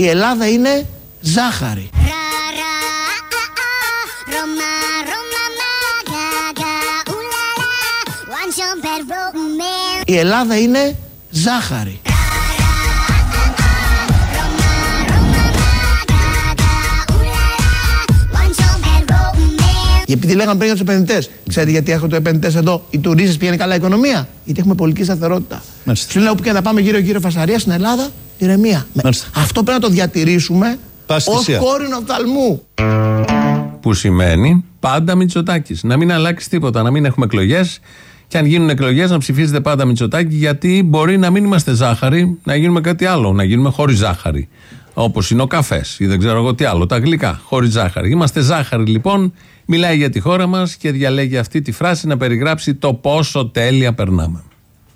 Η Ελλάδα είναι ζάχαρη. Η Ελλάδα είναι ζάχαρη. Επειδή λέγαμε πριν για τους επενδυτές, ξέρετε γιατί έχω του επενδυτές εδώ, οι τουρίστες πηγαίνει καλά η οικονομία; Γιατί έχουμε πολιτική σταθερότητα. Σου λένε όπου και να πάμε γύρω-γύρω φασαρία στην Ελλάδα, ηρεμία. Αυτό πρέπει να το διατηρήσουμε ως κόρηνο οφθαλμού. Που σημαίνει πάντα Μητσοτάκης. Να μην αλλάξει τίποτα, να μην έχουμε εκλογές. Και αν γίνουν εκλογές, να ψηφίζετε πάντα Μητσοτάκη, γιατί μπορεί να μην είμαστε ζάχαρη, να γίνουμε κάτι άλλο, να γίνουμε χωρίς ζάχαρη. Όπως είναι ο καφές ή δεν ξέρω εγώ τι άλλο, τα γλυκά, χωρίς ζάχαρη. Είμαστε ζάχαρη λοιπόν, μιλάει για τη χώρα μας και διαλέγει αυτή τη φράση να περιγράψει το πόσο τέλεια περνάμε.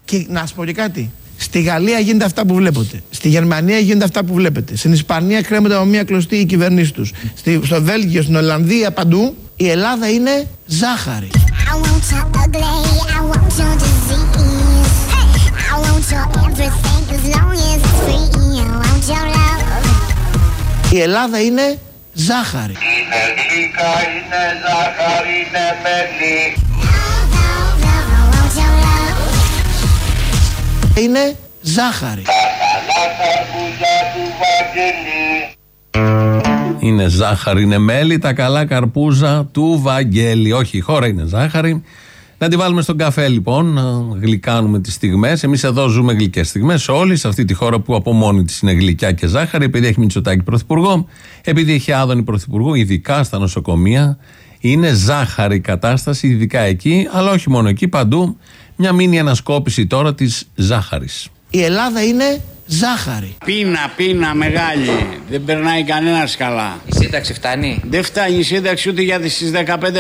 Και να σα πω και κάτι. Στη Γαλλία γίνεται αυτά που βλέπετε. Στη Γερμανία γίνεται αυτά που βλέπετε. Στην Ισπανία κρέμονται από μία κλωστή οι κυβερνήσεις τους. Στο Βέλγιο, στην Ολλανδία, παντού η Ελλάδα είναι ζάχαρη. Η Ελλάδα είναι ζάχαρη. Είναι γλυκά, είναι ζάχαρη, είναι μέλι. Είναι ζάχαρη. Είναι ζάχαρη, είναι μέλι, τα καλά καρπούζα του Βαγγέλη. Όχι, η χώρα είναι ζάχαρη. Να τη βάλουμε στον καφέ λοιπόν, να γλυκάνουμε τις στιγμές. Εμείς εδώ ζούμε γλυκές στιγμές. Όλοι σε αυτή τη χώρα που από μόνη της είναι γλυκιά και ζάχαρη, επειδή έχει Μητσοτάκη πρωθυπουργό, επειδή έχει άδωνη πρωθυπουργό, ειδικά στα νοσοκομεία. Είναι ζάχαρη η κατάσταση, ειδικά εκεί, αλλά όχι μόνο εκεί, παντού. Μια μήνυ ανασκόπηση τώρα της ζάχαρης. Η Ελλάδα είναι ζάχαρη. Πίνα, πίνα μεγάλη. Δεν περνάει κανένας καλά. Η σύνταξη φτάνει; Δεν φτάνει η σύνταξη ούτε για τι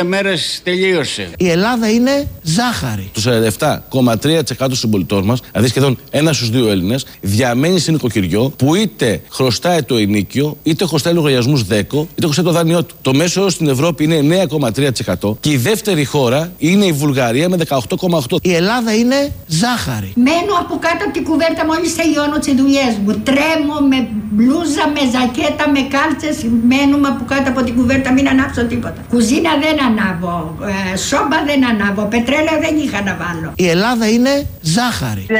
15 μέρες τελείωσε. Η Ελλάδα είναι ζάχαρη. Το 47,3% των συμπολιτών μας, δηλαδή σχεδόν ένας στους δύο Έλληνες, διαμένει σε νοικοκυριό που είτε χρωστάει το ενίκιο, είτε χρωστάει λογαριασμούς δέκο, είτε χρωστάει το δάνειό του. Το μέσο όρο στην Ευρώπη είναι 9,3% και η δεύτερη χώρα είναι η Βουλγαρία με 18,8%. Η Ελλάδα είναι ζάχαρη. Μένω από κάτω από την κουβέρτα μόλις τελειώνω τι δουλειές μου. Τρέμω με μπλούζα, με ζακέτα, με κάλτσες. Μένουμε από κάτω από την κουβέρτα, μην ανάψω τίποτα. Κουζίνα δεν ανάβω. Ε, σόμπα δεν ανάβω. Πετρέλαιο δεν είχα να βάλω. Η Ελλάδα είναι ζάχαρη. 36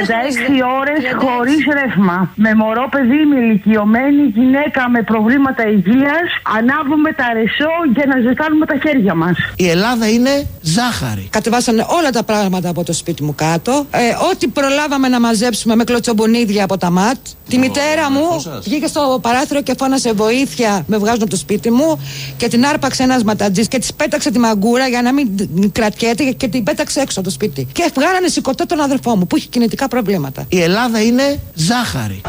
ώρες χωρίς ρεύμα. Με μωρό παιδί, με ηλικιωμένη γυναίκα με προβλήματα υγείας. Ανάβουμε τα ρεσό για να ζεστάνουμε τα χέρια μας. Η Ελλάδα είναι ζάχαρη. Κατεβάσανε όλα τα πράγματα από το σπίτι μου κάτω. Ε, ό,τι προλάβαμε να μαζέψουμε με κλωτσομπονίδια από τα ΜΑΤ. Τη μητέρα μου βγήκε στο παράθυρο και φώνασε βοήθεια. Με βγάζουν από το σπίτι μου και την άρπαξε ένας ματατζής και της πέταξε τη μαγκούρα για να μην κρατιέται και την πέταξε έξω από το σπίτι. Και βγάλανε σηκωτό τον αδερφό μου που είχε κινητικά προβλήματα. Η Ελλάδα είναι ζάχαρη.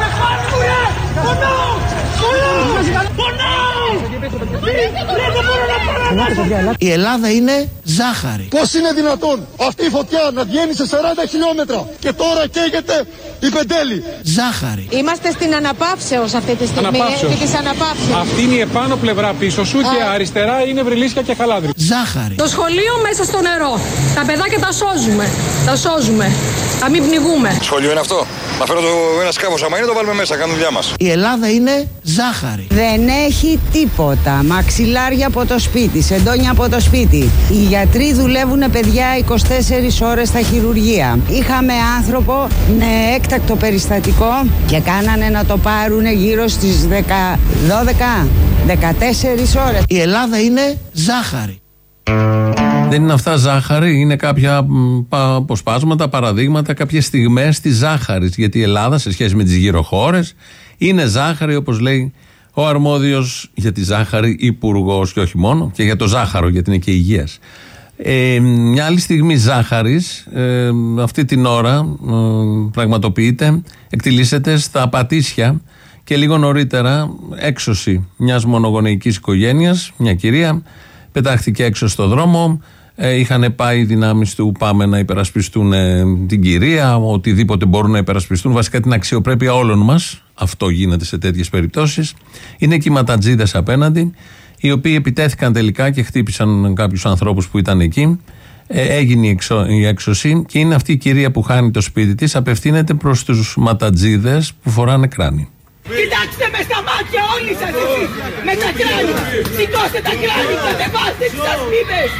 Η Ελλάδα είναι ζάχαρη. Πώς είναι δυνατόν αυτή η φωτιά να βγαίνει σε 40 χιλιόμετρα και τώρα καίγεται η πεντέλη; Ζάχαρη. Είμαστε στην αναπαύσεως αυτή τη στιγμή. Αναπαύσεως. Επί της αναπαύσεως. Αυτή είναι η επάνω πλευρά πίσω σου και αριστερά είναι βρυλίσια και χαλάδρι. Ζάχαρη. Το σχολείο μέσα στο νερό. Τα παιδάκια τα σώζουμε. Τα σώζουμε. Θα μην πνιγούμε. Σχολείο είναι αυτό; Να φέρω το ένα σκάφο άμα είναι, το βάλουμε μέσα, κάνουμε δουλειά μας. Η Ελλάδα είναι ζάχαρη. Δεν έχει τίποτα. Μαξιλάρια από το σπίτι, σεντόνια από το σπίτι. Οι γιατροί δουλεύουν παιδιά 24 ώρες στα χειρουργεία. Είχαμε άνθρωπο με έκτακτο περιστατικό και κάνανε να το πάρουν γύρω στις 10, 12, 14 ώρες. Η Ελλάδα είναι ζάχαρη. Δεν είναι αυτά ζάχαρη, είναι κάποια μ, πα- αποσπάσματα, παραδείγματα, κάποιες στιγμές της ζάχαρης. Γιατί η Ελλάδα σε σχέση με τις γύρω χώρε είναι ζάχαρη, όπως λέει ο αρμόδιος για τη ζάχαρη υπουργός και όχι μόνο, και για το ζάχαρο, γιατί είναι και υγείας. Ε, μια άλλη στιγμή ζάχαρης ε, αυτή την ώρα ε, πραγματοποιείται, εκτιλήσεται στα Πατήσια και λίγο νωρίτερα έξωση μιας μονογονεϊκής οικογένειας, μια κυρία πετάχτηκε έξω στο δρόμο ε, είχαν πάει οι δυνάμεις του πάμε να υπερασπιστούν ε, την κυρία οτιδήποτε μπορούν να υπερασπιστούν. Βασικά την αξιοπρέπεια όλων μας αυτό γίνεται σε τέτοιες περιπτώσεις. Είναι και οι ματατζίδες απέναντι οι οποίοι επιτέθηκαν τελικά και χτύπησαν κάποιους ανθρώπους που ήταν εκεί. Ε, έγινε η, εξο- η έξωση και είναι αυτή η κυρία που χάνει το σπίτι της απευθύνεται προς τους ματατζίδες που φοράνε κράνη. Κοίτα Κοιτάξτε με στα μάτια όλοι σας εσείς με τα κράνια. Σηκώστε τα κράνια, κατεβάστε τις ασπίδες.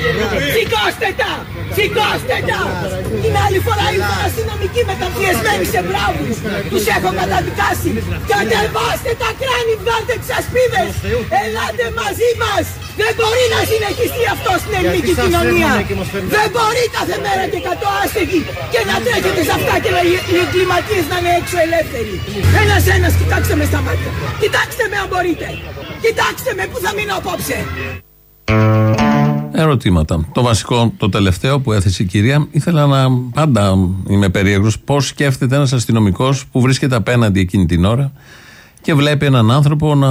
Σηκώστε τα, σηκώστε τα. Την άλλη φορά ήρθαν αστυνομικοί μεταπιεσμένοι σε μπράβους. Τους έχω καταδικάσει. Κατεβάστε τα κράνη, βγάλτε τις ασπίδες. Ελάτε μαζί μας. Δεν μπορεί να συνεχιστεί αυτό στην ελληνική κοινωνία. Δεν μπορεί κάθε μέρα και κατώ άστεγοι και να τρέχετε σε αυτά και οι εγκληματίες να είναι έξω ελεύθεροι. Ένας ένας κοιτάξτε με στα μάτια. Κοιτάξτε με αν μπορείτε. Κοιτάξτε με που θα μείνω απόψε. Ερωτήματα. Το βασικό, το τελευταίο που έθεσε η κυρία, ήθελα να πάντα είμαι περίεργος πώς σκέφτεται ένας αστυνομικός που βρίσκεται απέναντι εκείνη την ώρα και βλέπει έναν άνθρωπο να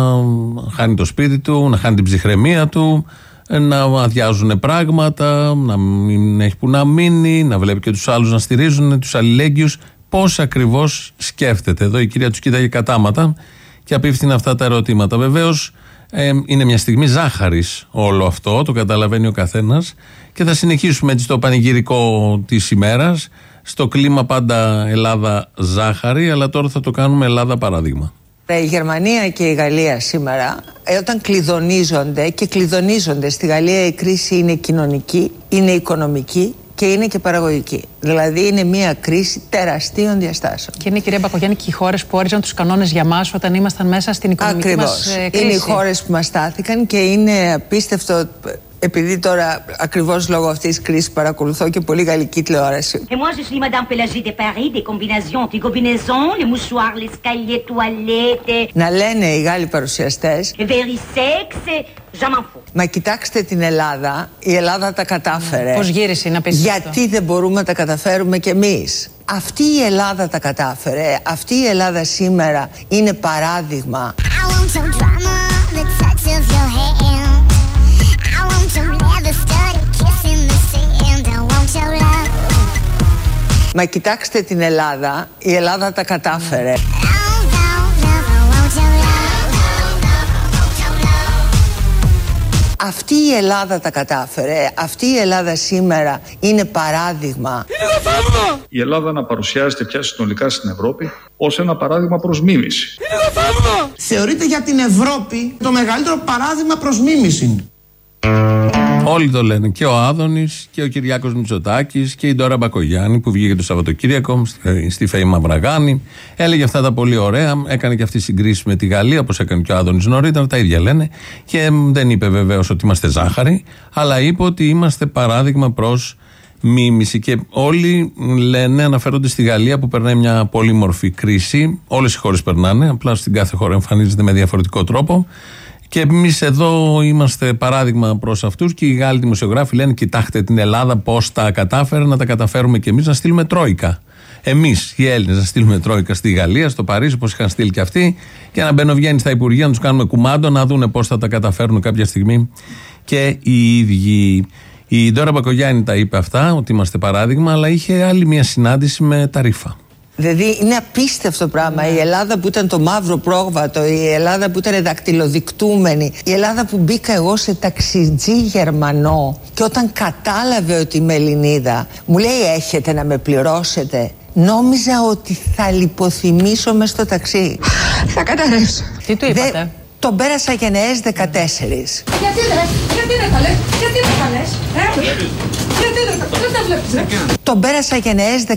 χάνει το σπίτι του, να χάνει την ψυχραιμία του, να αδειάζουν πράγματα, να μην έχει που να μείνει, να βλέπει και τους άλλους να στηρίζουν, τους αλληλέγγυους. Πώς ακριβώς σκέφτεται. Εδώ η κυρία τους κοίταγε κατάματα και απίφθηνε αυτά τα ερωτήματα. Βεβαίως ε, είναι μια στιγμή ζάχαρης όλο αυτό, το καταλαβαίνει ο καθένας. Και θα συνεχίσουμε έτσι το πανηγυρικό της ημέρας. Στο κλίμα πάντα Ελλάδα ζάχαρη, αλλά τώρα θα το κάνουμε Ελλάδα παράδειγμα. Η Γερμανία και η Γαλλία σήμερα ε, όταν κλειδονίζονται και κλειδονίζονται στη Γαλλία η κρίση είναι κοινωνική, είναι οικονομική και είναι και παραγωγική. Δηλαδή είναι μια κρίση τεραστίων διαστάσεων. Και είναι κυρία Μπακογιάννη και οι χώρες που όριζαν τους κανόνες για μας όταν ήμασταν μέσα στην οικονομική μας κρίση. Είναι οι χώρες που μας στάθηκαν και είναι απίστευτο επειδή τώρα ακριβώς λόγω αυτής της κρίσης παρακολουθώ και πολύ γαλλική τηλεόραση. Et moi je suis Madame Pélagie de Paris, des combinaisons, des combinaisons, les mouchoirs, les escaliers, toilettes. Να λένε οι Γάλλοι παρουσιαστές. Very sex, je m'en fous. Μα κοιτάξτε την Ελλάδα, η Ελλάδα τα κατάφερε. Πώς γύρισε να πεις Γιατί δεν μπορούμε να τα καταφέρουμε κι εμείς. Αυτή η Ελλάδα τα κατάφερε. Αυτή η Ελλάδα σήμερα είναι παράδειγμα. Μα κοιτάξτε την Ελλάδα, η Ελλάδα τα κατάφερε. Αυτή η Ελλάδα τα κατάφερε, αυτή η Ελλάδα σήμερα είναι παράδειγμα. Η Ελλάδα να παρουσιάζεται πια συνολικά στην Ευρώπη ως ένα παράδειγμα προς μίμηση. Θεωρείται για την Ευρώπη το μεγαλύτερο παράδειγμα προς μίμηση. Όλοι το λένε. Και ο Άδωνης και ο Κυριάκος Μητσοτάκης και η Ντόρα Μπακογιάννη που βγήκε το Σαββατοκύριακο στη Φέη Μαυραγάνη. Έλεγε αυτά τα πολύ ωραία. Έκανε και αυτή συγκρίση με τη Γαλλία, όπως έκανε και ο Άδωνης νωρίτερα. Τα ίδια λένε. Και δεν είπε βεβαίως ότι είμαστε ζάχαρη, αλλά είπε ότι είμαστε παράδειγμα προς μίμηση. Και όλοι λένε, αναφέρονται στη Γαλλία που περνάει μια πολύ μορφή κρίση. Όλες οι χώρες περνάνε, απλά στην κάθε χώρα εμφανίζεται με διαφορετικό τρόπο. Και εμείς εδώ είμαστε παράδειγμα προς αυτούς και οι Γάλλοι δημοσιογράφοι λένε: Κοιτάξτε την Ελλάδα πώς τα κατάφερε να τα καταφέρουμε και εμείς να στείλουμε τρόικα. Εμείς οι Έλληνες να στείλουμε τρόικα στη Γαλλία, στο Παρίσι, όπω είχαν στείλει και αυτοί, και να μπαινοβγαίνει στα Υπουργεία, να τους κάνουμε κουμάντο, να δούνε πώς θα τα καταφέρουν κάποια στιγμή και οι ίδιοι. Η Ντόρα Μπακογιάννη τα είπε αυτά, ότι είμαστε παράδειγμα, αλλά είχε άλλη μια συνάντηση με τα ρήφα. Δηλαδή είναι απίστευτο πράγμα. Η Ελλάδα που ήταν το μαύρο πρόβατο, η Ελλάδα που ήταν δακτυλοδεικτούμενη, η Ελλάδα που μπήκα εγώ σε ταξιτζή Γερμανό και όταν κατάλαβε ότι είμαι Ελληνίδα, μου λέει έχετε να με πληρώσετε. Νόμιζα ότι θα λιποθυμήσω μες στο ταξί. Θα καταρρεύσω. Τι του είπατε; Δε, τον πέρασα γενναίες 14. Γιατί δεν, γιατί δεν θα λες, γιατί δεν θα λες, ε; Γιατί δεν, δεν τα βλέπεις, ρε. Τον πέρασα γενναίες 14.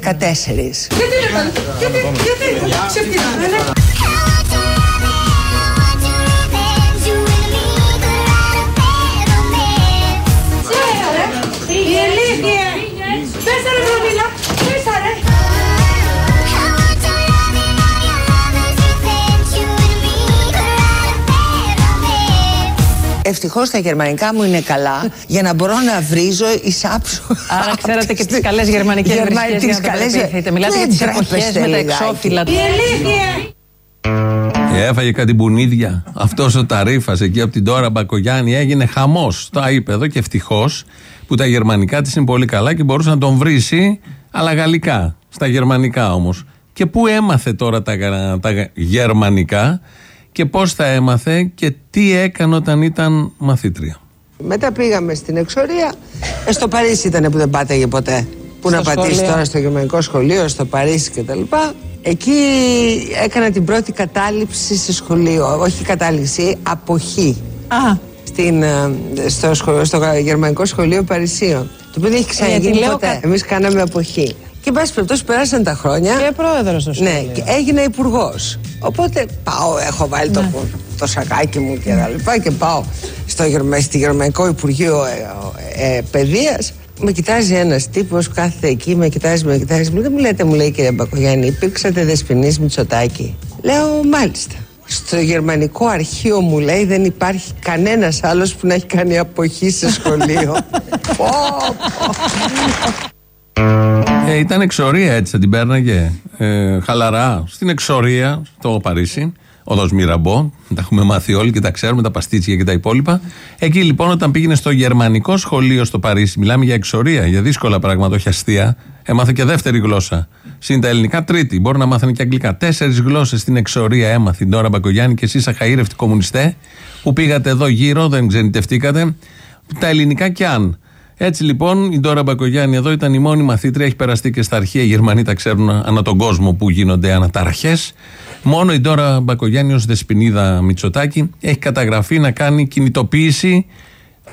Γιατί δεν θα λες, γιατί, γιατί, ξεφτυλά, ρε. Ευτυχώς τα γερμανικά μου είναι καλά για να μπορώ να βρίζω εισάψω. Άρα ξέρετε και τις καλές γερμανικές βρίσκε. Τις καλέ. Μιλάτε για τις εποχές με τα εξώφυλλα. Η Έφαγε κάτι μπουνίδια. Αυτός ο Ταρίφας εκεί από την τώρα Μπακογιάννη έγινε χαμός. Το είπε εδώ και ευτυχώς που τα γερμανικά της είναι πολύ καλά και μπορούσε να τον βρήσει, αλλά γαλλικά. Στα γερμανικά όμως. Και πού έμαθε τώρα τα, τα γερμανικά; Και πώς θα έμαθε και τι έκανε όταν ήταν μαθήτρια. Μετά πήγαμε στην εξορία. Ε, στο Παρίσι ήταν που δεν πάταγε ποτέ. Πού να πατήσει τώρα στο γερμανικό σχολείο, στο Παρίσι κτλ. Εκεί έκανα την πρώτη κατάληψη σε σχολείο. Όχι κατάληψη, αποχή. Α. Στην, ε, στο, σχολείο, στο γερμανικό σχολείο Παρισίων. Το οποίο δεν έχει ξαναγίνει λέω ποτέ. κα- Εμείς κάναμε αποχή. Και εν πάση περιπτώσει πέρασαν τα χρόνια. Και πρόεδρος στο σχολείο. Ναι, και έγινα υπουργός. Οπότε πάω, έχω βάλει το, το σακάκι μου και τα λοιπά και πάω στο Γερμα, στη Γερμανικό Υπουργείο ε, ε, Παιδείας. Με κοιτάζει ένας τύπος, κάθεται εκεί, με κοιτάζει, με κοιτάζει. Μου λέει, μου λέτε, μου λέει κύριε Μπακογιάννη, υπήρξατε δεσποινής Μητσοτάκη; Λέω, μάλιστα. Στο γερμανικό αρχείο μου λέει δεν υπάρχει κανένας άλλος που να έχει κάνει αποχή σε σχολείο. Πω, πω. Ε, ήταν εξορία έτσι, θα την πέρναγε. Ε, χαλαρά. Στην εξορία, στο Παρίσι, οδό Μυραμπό. Τα έχουμε μάθει όλοι και τα ξέρουμε, τα παστίτσια και τα υπόλοιπα. Εκεί λοιπόν, όταν πήγαινε στο γερμανικό σχολείο στο Παρίσι, μιλάμε για εξορία, για δύσκολα πράγματα, όχι αστεία. Έμαθε και δεύτερη γλώσσα. Συν τα ελληνικά, τρίτη. Μπορεί να μάθανε και αγγλικά. Τέσσερις γλώσσες στην εξορία έμαθε η Ντόρα Μπακογιάννη και εσεί αχαήρευτοι κομμουνιστέ που πήγατε εδώ γύρω, δεν ξενιτευτήκατε. Τα ελληνικά κι αν. Έτσι λοιπόν η Ντόρα Μπακογιάννη εδώ ήταν η μόνη μαθήτρια, έχει περαστεί και στα αρχεία. Οι Γερμανοί τα ξέρουν ανά τον κόσμο που γίνονται αναταραχές. Μόνο η Ντόρα Μπακογιάννη ως δεσπινίδα Μητσοτάκη έχει καταγραφεί να κάνει κινητοποίηση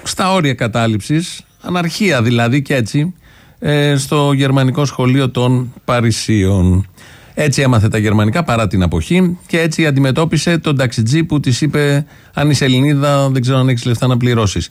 στα όρια κατάληψης, αναρχία δηλαδή και έτσι, ε, στο γερμανικό σχολείο των Παρισίων. Έτσι έμαθε τα γερμανικά παρά την αποχή και έτσι αντιμετώπισε τον ταξιτζή που της είπε: Αν είσαι Ελληνίδα, δεν ξέρω αν έχεις λεφτά να πληρώσεις.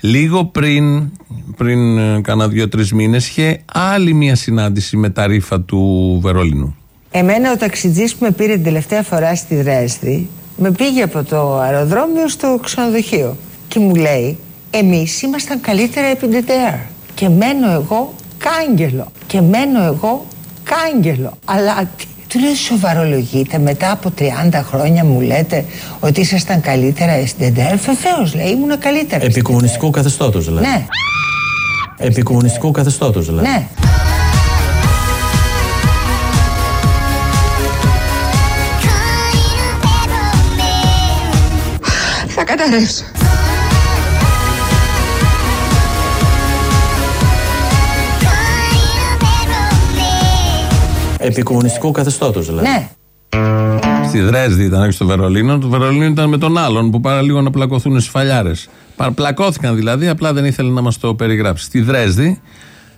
Λίγο πριν, πριν ε, κάνα δύο-τρεις μήνες, είχε άλλη μια συνάντηση με τα ρήφα του Βερολίνου. Εμένα ο ταξιτζής που με πήρε την τελευταία φορά στη Δρέσδη με πήγε από το αεροδρόμιο στο ξενοδοχείο και μου λέει εμείς ήμασταν καλύτερα επί DDR και μένω εγώ κάγκελο. Και μένω εγώ κάγκελο. Αλλά τι- του λέω σοβαρολογείτε μετά από 30 χρόνια μου λέτε ότι ήσασταν καλύτερα στην DDR βεβαίως λέει ήμουνα καλύτερα Επί κομμουνιστικού καθεστώτος δηλαδή. Ναι, Επί κομμουνιστικού καθεστώτος δηλαδή. ναι Θα καταρρεύσω. Επί κομμουνιστικού καθεστώτος δηλαδή. Ναι. Στη Δρέσδη ήταν, όχι στο Βερολίνο. Το Βερολίνο ήταν με τον άλλον που πάρα λίγο να πλακωθούν στι φαλιάρε. Πλακώθηκαν δηλαδή, απλά δεν ήθελε να μας το περιγράψει. Στη Δρέσδη,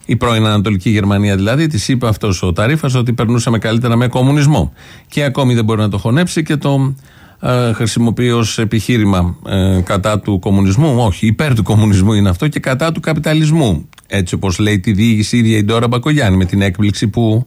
η πρώην Ανατολική Γερμανία δηλαδή, της είπε αυτός ο Ταρίφας ότι περνούσαμε καλύτερα με κομμουνισμό. Και ακόμη δεν μπορεί να το χωνέψει και το ε, χρησιμοποιεί ως επιχείρημα ε, κατά του κομμουνισμού. Όχι, υπέρ του κομμουνισμού είναι αυτό και κατά του καπιταλισμού. Έτσι όπως λέει τη διήγηση η ίδια η Ντόρα Μπακογιάννη με την έκπληξη που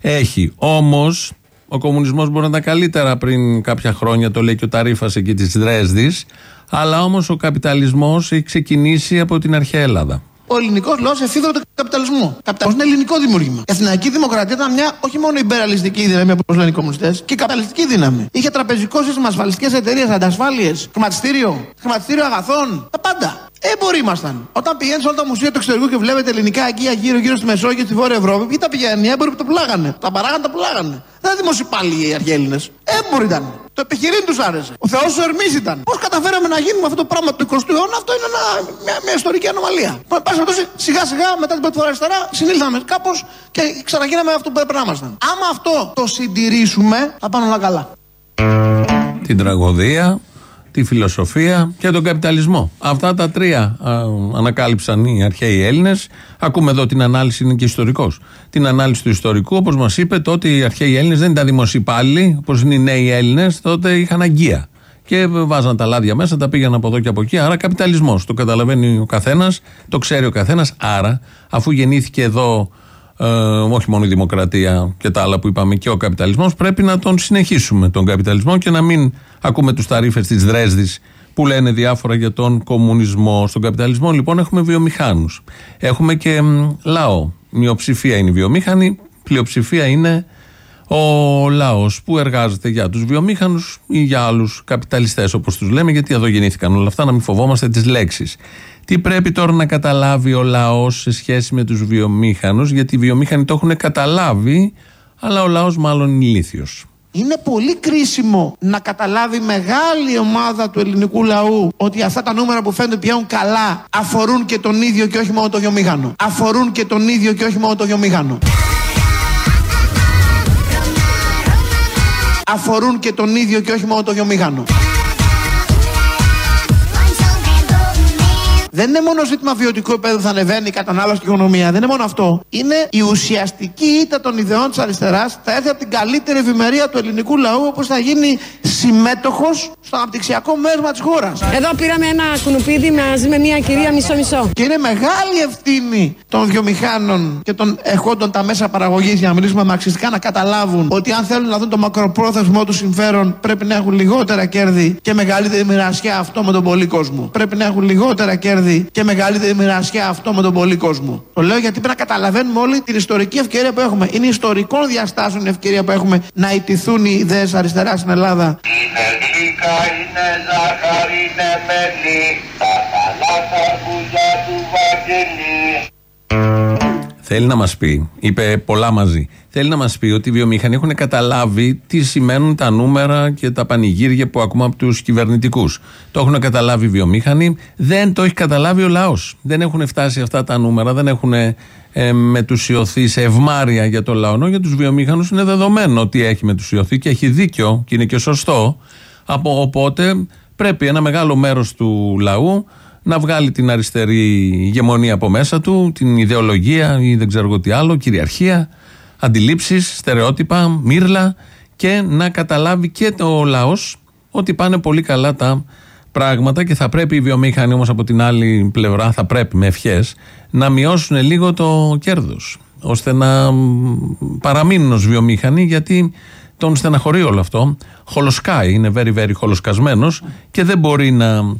έχει. Όμως, ο κομμουνισμός μπορεί να ήταν καλύτερα πριν κάποια χρόνια, το λέει και ο Ταρίφας εκεί της Δρέσδης. Αλλά όμως ο καπιταλισμός έχει ξεκινήσει από την αρχαία Ελλάδα. Ο ελληνικός λαός εφήβρε τον καπιταλισμό. Καπιταλισμό είναι ελληνικό δημιούργημα. Η Αθηναϊκή Δημοκρατία ήταν μια όχι μόνο υπεραλιστική δύναμη, όπως λένε οι κομμουνιστές, και καπιταλιστική δύναμη. Είχε τραπεζικό σύστημα, ασφαλιστικές εταιρείες, αντασφάλειες, χρηματιστήριο, χρηματιστήριο αγαθών, τα πάντα. Έμποροι ήμασταν. Όταν πηγαίνεις σε όλα τα μουσεία του εξωτερικού και βλέπετε ελληνικά αγγεία γύρω-γύρω στη Μεσόγειο, στη Βόρεια Ευρώπη, ποιοι τα πηγαίνουν, οι έμποροι που τα πουλάγανε. Τα παράγανε, τα πουλάγανε. Δεν ήταν δημοσιοπάλληλοι οι αρχαίοι Έλληνες. Έμποροι ήταν. Το επιχειρήν τους άρεσε. Ο Θεός ο Ερμής ήταν. Πώς καταφέραμε να γίνουμε αυτό το πράγμα του 20ου αιώνα, αυτό είναι ένα, μια, μια ιστορική ανομαλία. Πάση περιπτώσει, σιγά σιγά μετά την πρώτη φορά αριστερά, συνήλθαμε κάπως και ξαναγίναμε αυτό που έπρεπε να ήμασταν. Άμα αυτό το συντηρήσουμε, θα πάνε όλα καλά. Την τραγωδία, τη φιλοσοφία και τον καπιταλισμό. Αυτά τα τρία α, ανακάλυψαν οι αρχαίοι Έλληνες. Ακούμε εδώ την ανάλυση, είναι και ιστορικός. Την ανάλυση του ιστορικού, όπως μας είπε, τότε οι αρχαίοι Έλληνες δεν ήταν δημοσιοπάλληλοι, όπως είναι οι νέοι Έλληνες, τότε είχαν αγκία. Και βάζαν τα λάδια μέσα, τα πήγαν από εδώ και από εκεί. Άρα καπιταλισμός. Το καταλαβαίνει ο καθένας, το ξέρει ο καθένας. Άρα, αφού γεννήθηκε εδώ ε, όχι μόνο η δημοκρατία και τα άλλα που είπαμε και ο καπιταλισμός, πρέπει να τον συνεχίσουμε τον καπιταλισμό και να μην ακούμε τους ταρήφε της Δρέσδης που λένε διάφορα για τον κομμουνισμό. Στον καπιταλισμό λοιπόν έχουμε βιομηχάνους. Έχουμε και μ, λαό. Μειοψηφία είναι η βιομήχανη, πλειοψηφία είναι ο λαός που εργάζεται για τους βιομήχανους ή για άλλους καπιταλιστές, όπως τους λέμε, γιατί εδώ γεννήθηκαν όλα αυτά, να μην φοβόμαστε τις λέξεις. Τι πρέπει τώρα να καταλάβει ο λαός σε σχέση με τους βιομήχανους, γιατί οι βιομήχανοι το έχουν καταλάβει, αλλά ο λαός μάλλον είναι ηλίθιος. Είναι πολύ κρίσιμο να καταλάβει μεγάλη ομάδα του ελληνικού λαού ότι αυτά τα νούμερα που φαίνονται πηγαίνουν καλά αφορούν και τον ίδιο και όχι μόνο το βιομήχανο. Αφορούν και τον ίδιο και όχι μόνο το βιομήχανο. αφορούν και τον ίδιο και όχι μόνο το βιομήχανο. Δεν είναι μόνο ζήτημα βιωτικού επίπεδου που θα ανεβαίνει η κατανάλωση και η οικονομία. Δεν είναι μόνο αυτό. Είναι η ουσιαστική ήττα των ιδεών της αριστεράς θα έρθει από την καλύτερη ευημερία του ελληνικού λαού, όπως θα γίνει συμμέτοχος στο αναπτυξιακό μέρημα της χώρας. Εδώ πήραμε ένα κουνουπίδι μαζί με μια κυρία μισό-μισό. Και είναι μεγάλη ευθύνη των βιομηχάνων και των εχόντων τα μέσα παραγωγής, για να μιλήσουμε μαξιστικά, να καταλάβουν ότι αν θέλουν να δουν το μακροπρόθεσμό τους συμφέρον, πρέπει να έχουν λιγότερα κέρδη και μεγαλύτερη μοιρασιά αυτό με τον πολύ κόσμο. Πρέπει να έχουν λιγότερα κέρδη και μεγαλύτερη μοιρασιά αυτό με τον πολύ κόσμο. Το λέω γιατί πρέπει να καταλαβαίνουμε όλοι την ιστορική ευκαιρία που έχουμε. Είναι ιστορικών διαστάσεων η ευκαιρία που έχουμε να ιτηθούν οι ιδέες αριστερά στην Ελλάδα. Είναι γλυκά, είναι ζάχαρη, είναι μέλι, τα καλά τα μπουζιά του Βαγγελί. Θέλει να μας πει, είπε πολλά μαζί. Θέλει να μας πει ότι οι βιομηχανοί έχουν καταλάβει τι σημαίνουν τα νούμερα και τα πανηγύρια που ακούμε από τους κυβερνητικούς. Το έχουν καταλάβει οι βιομηχανοί, δεν το έχει καταλάβει ο λαός. Δεν έχουν φτάσει αυτά τα νούμερα, δεν έχουν ε, μετουσιωθεί σε ευμάρεια για το λαό. Για τους βιομηχανούς είναι δεδομένο ότι έχει μετουσιωθεί και έχει δίκιο και είναι και σωστό. Από, οπότε πρέπει ένα μεγάλο μέρος του λαού να βγάλει την αριστερή ηγεμονία από μέσα του, την ιδεολογία ή δεν ξέρω εγώ τι άλλο, κυριαρχία, αντιλήψεις, στερεότυπα, μύρλα και να καταλάβει και ο λαός ότι πάνε πολύ καλά τα πράγματα και θα πρέπει οι βιομήχανοι όμως από την άλλη πλευρά, θα πρέπει με ευχές, να μειώσουν λίγο το κέρδος ώστε να παραμείνουν ως βιομήχανοι γιατί τον στεναχωρεί όλο αυτό. Χολοσκάει, είναι very very χολοσκασμένος και δεν μπορεί να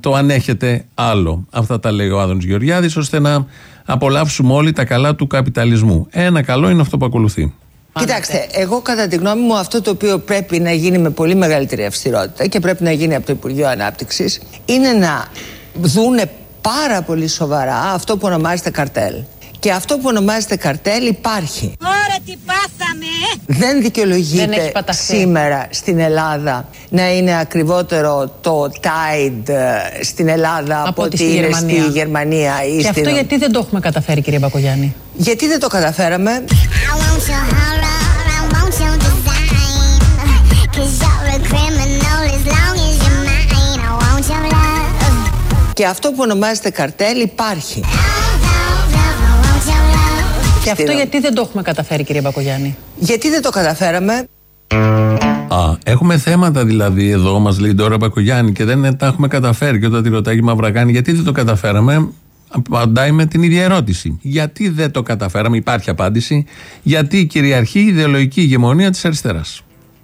το ανέχεται άλλο. Αυτά τα λέει ο Άδωνης Γεωργιάδης ώστε να απολαύσουμε όλοι τα καλά του καπιταλισμού. Ένα καλό είναι αυτό που ακολουθεί. Κοιτάξτε, εγώ κατά τη γνώμη μου αυτό το οποίο πρέπει να γίνει με πολύ μεγαλύτερη αυστηρότητα και πρέπει να γίνει από το Υπουργείο Ανάπτυξης είναι να δούνε πάρα πολύ σοβαρά αυτό που ονομάζεται καρτέλ. Και αυτό που ονομάζεται καρτέλ υπάρχει. Ωραία τι πάθαμε! Δεν Δεν δικαιολογείται έχεις παταχθεί. σήμερα στην Ελλάδα να είναι ακριβότερο το Tide ε, στην Ελλάδα από, ό,τι ότι στη είναι Γερμανία. στη Γερμανία ή Και στην... αυτό γιατί δεν το έχουμε καταφέρει, κύριε Μπακογιάννη; Γιατί δεν το καταφέραμε; Και αυτό που ονομάζεται καρτέλ υπάρχει. Και αυτό Στην- γιατί δεν το έχουμε καταφέρει, κύριε Μπακογιάννη; Γιατί δεν το καταφέραμε. Α, έχουμε θέματα δηλαδή εδώ, μας λέει τώρα Μπακογιάννη, και δεν τα έχουμε καταφέρει. Και όταν τη ρωτάει η Μαυραγάνη, γιατί δεν το καταφέραμε, απαντάει με την ίδια ερώτηση. Γιατί δεν το καταφέραμε, υπάρχει απάντηση. Γιατί κυριαρχεί η ιδεολογική ηγεμονία της αριστεράς.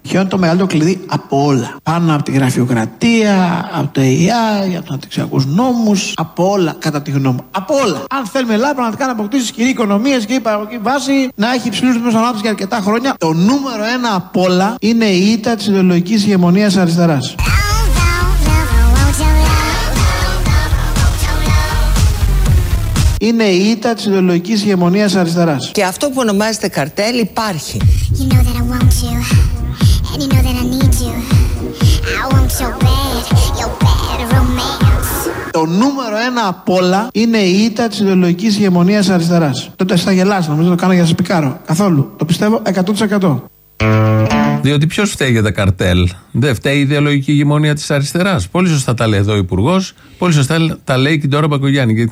Ποιο είναι το μεγαλύτερο κλειδί από όλα. Πάνω από τη γραφειοκρατία, από το AI, από του αναπτυξιακούς νόμους, από όλα, κατά τη γνώμη μου. Από όλα. Αν θέλουμε η Ελλάδα πραγματικά να αποκτήσει ισχυρή οικονομία και η παραγωγική βάση να έχει υψηλούς ρυθμού ανάπτυξης για αρκετά χρόνια, το νούμερο ένα από όλα είναι η ήττα της ιδεολογικής ηγεμονίας αριστεράς. Είναι η ήττα της ιδεολογικής ηγεμονίας αριστεράς. Και αυτό που ονομάζεται καρτέλ υπάρχει. You know that I want you, and you know that I need you. I want your bad, your bad romance. Το νούμερο ένα απ' όλα είναι η ήττα της ιδεολογικής ηγεμονίας αριστεράς. Τότε θα γελάσω, νομίζω το κάνω για να σας πικάρω. Καθόλου. Το πιστεύω 100%. Διότι ποιος φταίει για τα καρτέλ; Δεν φταίει η ιδεολογική ηγεμονία της αριστεράς. Πολύ σωστά τα λέει εδώ ο Υπουργός, πολύ σωστά τα λέει και τώρα Μπακογιάννη. Και,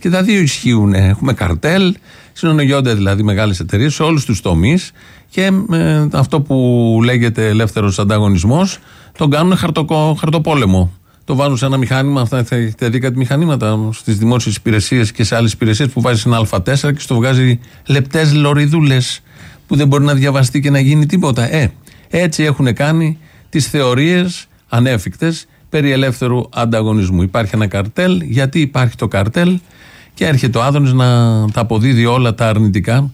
και τα δύο ισχύουν. Έχουμε καρτέλ, συνονογιώνται δηλαδή μεγάλες εταιρείες σε όλους τους τομείς και ε, αυτό που λέγεται ελεύθερος ανταγωνισμός τον κάνουν χαρτοκο, χαρτοπόλεμο. Το βάζουν σε ένα μηχάνημα, αυτά θα έχετε δει κάτι μηχανήματα στις δημόσιες υπηρεσίες και σε άλλες υπηρεσίες που βάζει ένα Α4 και στο βγάζει λεπτές λωριδούλες που δεν μπορεί να διαβαστεί και να γίνει τίποτα. Ε, έτσι έχουν κάνει τις θεωρίες ανέφικτες περί ελεύθερου ανταγωνισμού. Υπάρχει ένα καρτέλ, γιατί υπάρχει το καρτέλ; Και έρχεται ο Άδωνης να τα αποδίδει όλα τα αρνητικά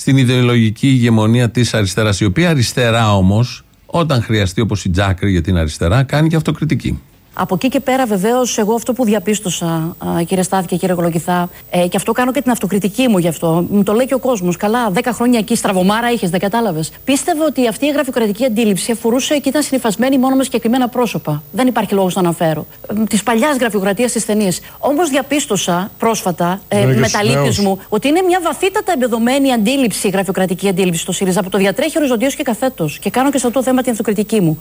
στην ιδεολογική ηγεμονία της αριστεράς, η οποία αριστερά όμως, όταν χρειαστεί όπως η Τζάκρη για την αριστερά, κάνει και αυτοκριτική. Από εκεί και πέρα, βεβαίως, εγώ αυτό που διαπίστωσα, α, κύριε Στάθη και κύριε Κολογηθά, ε, και αυτό κάνω και την αυτοκριτική μου γι' αυτό. Μου το λέει και ο κόσμος. Καλά, 10 χρόνια εκεί στραβωμάρα είχες, δεν κατάλαβες. Πίστευε ότι αυτή η γραφειοκρατική αντίληψη αφορούσε και ήταν συνυφασμένη μόνο με συγκεκριμένα πρόσωπα. Δεν υπάρχει λόγος να αναφέρω. Της παλιάς γραφειοκρατίας της ταινίας. Όμως διαπίστωσα πρόσφατα, ε, Ναι, και με στους τα λύπη νέους. μου, ότι είναι μια βαθύτατα εμπεδομένη αντίληψη, γραφειοκρατική αντίληψη στο ΣΥΡΙΖΑ που το διατρέχει οριζοντίω και καθέτος. Και κάνω και σε αυτό το θέμα την αυτοκριτική μου.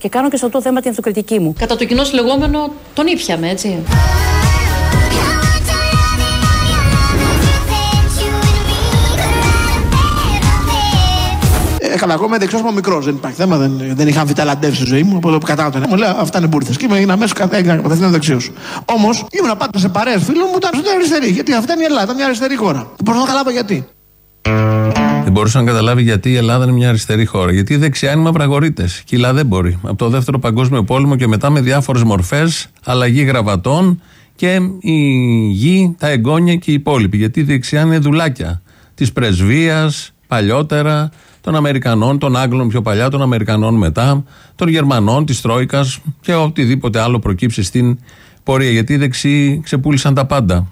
Και κάνω και σε αυτό το θέμα την αυτοκριτική μου. Κατά το κοινό λεγόμενο τον ήπιαμε, έτσι. Ε, καλά, εγώ είμαι δεξιό από μικρός. Δεν υπάρχει θέμα. Δεν, δεν είχα αμφιταλαντεύσει στη ζωή μου. Από το που κατάλαβα. Μου λέει αυτά είναι μπουρθε. Και είμαι έγινα αμέσω έγινα κατευθείαν δεξιός. Όμως ήμουν πάντα σε παρέες φίλων μου ήταν στην αριστερή. Γιατί αυτά είναι η Ελλάδα, ήταν μια αριστερή χώρα. Μπορώ να καταλάβω γιατί. Δεν μπορούσε να καταλάβει γιατί η Ελλάδα είναι μια αριστερή χώρα. Γιατί η δεξιά είναι μαυραγωρίτε. Και η Ελλάδα δεν μπορεί. Από το δεύτερο Παγκόσμιο Πόλεμο και μετά με διάφορες μορφές, αλλαγή γραβατών και η γη, τα εγγόνια και οι υπόλοιποι. Γιατί η δεξιά είναι δουλάκια της πρεσβείας, παλιότερα, των Αμερικανών, των Άγγλων πιο παλιά, των Αμερικανών μετά, των Γερμανών, της Τρόικας και οτιδήποτε άλλο προκύψει στην πορεία. Γιατί οι δεξιοί ξεπούλησαν τα πάντα.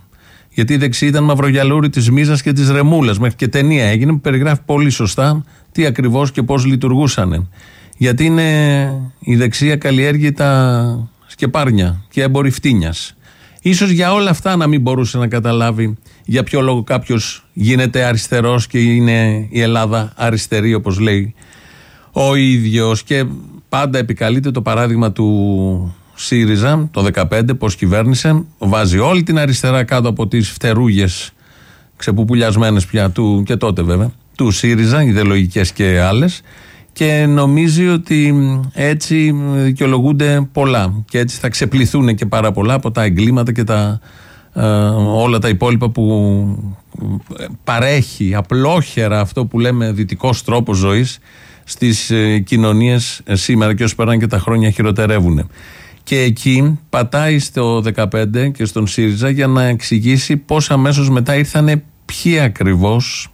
Γιατί η δεξί ήταν μαυρογιαλούρη της Μίζας και της Ρεμούλας. Μέχρι και ταινία έγινε που περιγράφει πολύ σωστά τι ακριβώς και πώς λειτουργούσαν. Γιατί είναι η δεξία καλλιέργητα σκεπάρνια και έμποροι φτύνιας. Ίσως για όλα αυτά να μην μπορούσε να καταλάβει για ποιο λόγο κάποιος γίνεται αριστερός και είναι η Ελλάδα αριστερή, όπως λέει ο ίδιος. Και πάντα επικαλείται το παράδειγμα του ΣΥΡΙΖΑ το 2015, πώς κυβέρνησε. Βάζει όλη την αριστερά κάτω από τις φτερούγες ξεπουπουλιασμένες πια του και τότε βέβαια, του ΣΥΡΙΖΑ, ιδεολογικές και άλλες. Και νομίζει ότι έτσι δικαιολογούνται πολλά. Και έτσι θα ξεπληθούν και πάρα πολλά από τα εγκλήματα και τα, ε, όλα τα υπόλοιπα που ε, παρέχει απλόχερα αυτό που λέμε δυτικός τρόπος ζωής στις ε, κοινωνίες ε, σήμερα και όσο περνάνε και τα χρόνια χειροτερεύουν. Και εκεί πατάει στο 15 και στον ΣΥΡΙΖΑ για να εξηγήσει πώς αμέσως μετά ήρθανε ποιοι ακριβώς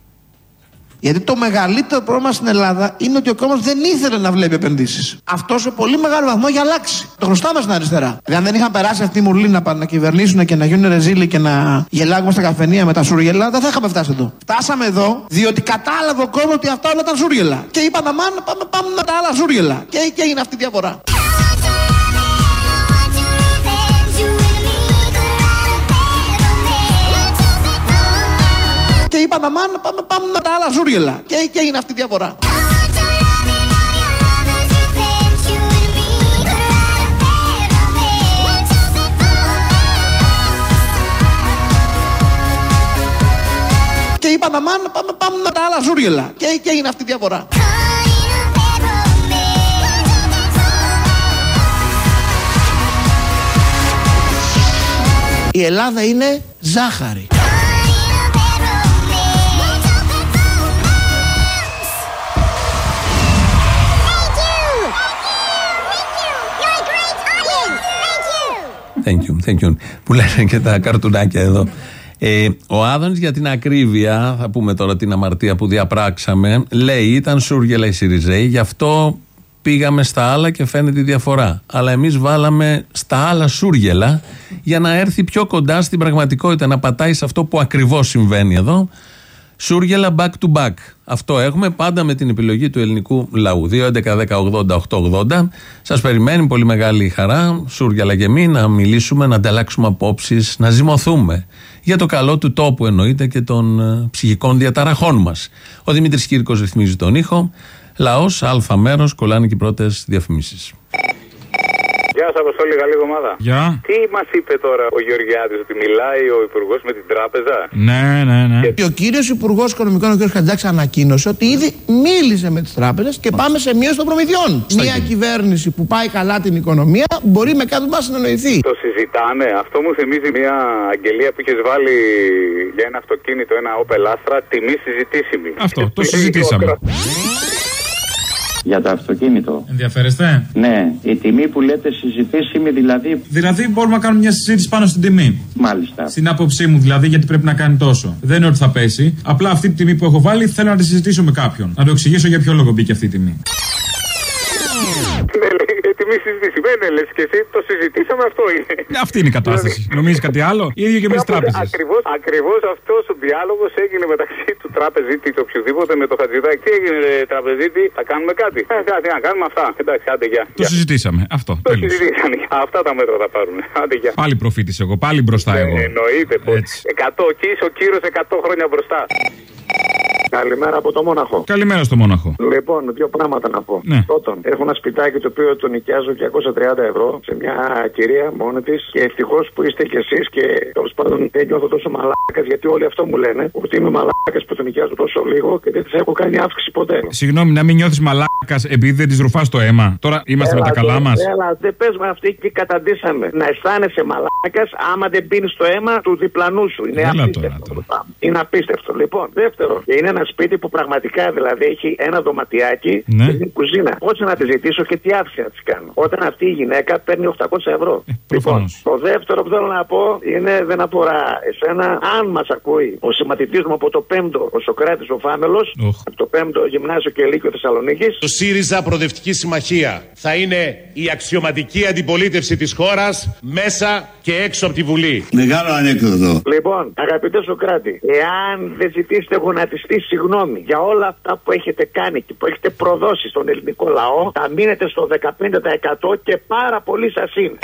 Γιατί το μεγαλύτερο πρόβλημα στην Ελλάδα είναι ότι ο κόσμος δεν ήθελε να βλέπει επενδύσεις. Αυτός σε πολύ μεγάλο βαθμό έχει αλλάξει. Το χρωστάμε στην αριστερά. Δηλαδή, αν δεν είχαν περάσει αυτή η μουρλή να πάνε να κυβερνήσουν και να γίνουν ρεζίλοι και να γελάγουμε στα καφενεία με τα σούργελα, δεν θα είχαμε φτάσει εδώ. Φτάσαμε εδώ διότι κατάλαβε ο κόσμος ότι αυτά όλα ήταν σούργελα. Και είπαν αμάν, πάμε, πάμε με τα άλλα σούργελα. Και, και έγινε αυτή η διαφορά. Και είπαν αμάν, πάμε, πάμε με τα άλλα σούργελα. Και, και έγινε αυτή η διαφορά. Και είπαν αμάν, πάμε, πάμε με τα άλλα σούργελα. Και, και έγινε αυτή η διαφορά. Η Ελλάδα είναι ζάχαρη. Thank you, thank you. Που λένε και τα καρτουνάκια εδώ. Ε, ο Άδωνης για την ακρίβεια, θα πούμε τώρα την αμαρτία που διαπράξαμε, λέει ήταν σούργελα οι Σιριζέοι, γι' αυτό πήγαμε στα άλλα και φαίνεται η διαφορά. Αλλά εμείς βάλαμε στα άλλα σούργελα για να έρθει πιο κοντά στην πραγματικότητα, να πατάει σε αυτό που ακριβώς συμβαίνει εδώ. Σούργελα back to back. Αυτό έχουμε πάντα με την επιλογή του ελληνικού λαού. 2.11.10.80.880. Σας περιμένει πολύ μεγάλη χαρά, Σούργελα και εμείς, να μιλήσουμε, να ανταλλάξουμε απόψεις, να ζυμωθούμε. Για το καλό του τόπου εννοείται και των ε, ψυχικών διαταραχών μας. Ο Δημήτρης Κύρκος ρυθμίζει τον ήχο. Λαός, Α μέρος, κολλάνε και οι πρώτες διαφημίσεις. Γεια σας, Αποστόλη, καλή εβδομάδα. Γεια. Τι μας είπε τώρα ο Γεωργιάδης, ότι μιλάει ο Υπουργός με την τράπεζα; Ναι, ναι, ναι. Και ο κύριος Υπουργός Οικονομικών, ο κ. Χατζάκη, ανακοίνωσε ότι ήδη μίλησε με τις τράπεζες και πάμε σε μείωση των προμηθειών. Μια κυβέρνηση που πάει καλά την οικονομία μπορεί με κάτι να συνεννοηθεί. Το συζητάνε. Αυτό μου θυμίζει μια αγγελία που είχες βάλει για ένα αυτοκίνητο, ένα Opel Astra, τιμή συζητήσιμη. Αυτό, το συζητήσαμε. Για το αυτοκίνητο. Ενδιαφέρεστε; Ναι, η τιμή που λέτε συζητήσιμη δηλαδή. Δηλαδή μπορούμε να κάνουμε μια συζήτηση πάνω στην τιμή. Μάλιστα. Στην άποψή μου δηλαδή, γιατί πρέπει να κάνει τόσο. Δεν είναι ότι θα πέσει. Απλά αυτή τη τιμή που έχω βάλει θέλω να τη συζητήσω με κάποιον. Να το εξηγήσω για ποιο λόγο μπήκε αυτή η τιμή. Ναι, λέει, η τιμή συζητησμένη, λες και εσύ το συζητήσαμε, αυτό είναι. Αυτή είναι η κατάσταση. Νομίζεις κάτι άλλο, ίδιο και με τις τράπεζες. Ακριβώς ακριβώς αυτός ο διάλογος έγινε μεταξύ του τραπεζίτη και οποιοδήποτε με το Χατζηδάκι. Τι έγινε, ρε, τραπεζίτη, θα κάνουμε κάτι. Ε, κάτι να κάνουμε αυτά. Εντάξει, άντε γεια. Το συζητήσαμε. Αυτό. Το τέλος. συζητήσαμε. Αυτά τα μέτρα θα πάρουν. Άντε γεια. Πάλι προφήτης εγώ, πάλι μπροστά εγώ. Ε, Εννοείται πως. 100 εκεί είσαι ο κύριος 100 χρόνια μπροστά. Καλημέρα από το Μόναχο. Καλημέρα στο Μόναχο. Λοιπόν, δύο πράγματα να πω. Ναι. Πρώτον, έχω ένα σπιτάκι το οποίο το νοικιάζω 230 ευρώ σε μια κυρία μόνη της και ευτυχώς που είστε κι εσείς και τέλος πάντων δεν νιώθω τόσο μαλάκας γιατί όλοι αυτό μου λένε ότι είμαι μαλάκας που το νοικιάζω τόσο λίγο και δεν τη έχω κάνει αύξηση ποτέ. Συγγνώμη, να μην νιώθεις μαλάκας επειδή δεν της ρουφάς το αίμα. Τώρα είμαστε με τα καλά μας. Έλα, δεν πες με αυτή και καταντήσαμε. Να αισθάνεσαι μαλάκας άμα δεν πίνεις το αίμα του διπλανού σου. Είναι Έλα απίστευτο. Είναι απίστευτο. Λοιπόν, δεύτερο, και είναι ένα σπίτι που πραγματικά δηλαδή έχει ένα δωματιάκι Ναι. και μια κουζίνα. Πώς να τη ζητήσω και τι άφηση να της κάνω. Όταν αυτή η γυναίκα παίρνει 800 ευρώ. λοιπόν, το δεύτερο που θέλω να πω είναι δεν αφορά εσένα. Αν μας ακούει ο συμμαθητή μου από το 5ο, ο Σοκράτης ο Φάμελος, από το 5ο Γυμνάσιο και Λύκειο Θεσσαλονίκης. Το ΣΥΡΙΖΑ Προοδευτική Συμμαχία θα είναι η αξιωματική αντιπολίτευση της χώρας μέσα και έξω από τη Βουλή. Μεγάλο ανέκδοτο. Λοιπόν, αγαπητέ Σοκράτη, εάν δεν ζητήσετε γονατιστή συγγνώμη για όλα αυτά που έχετε κάνει και που έχετε προδώσει στον ελληνικό λαό, θα μείνετε στο 15% και πάρα πολύ σας είναι.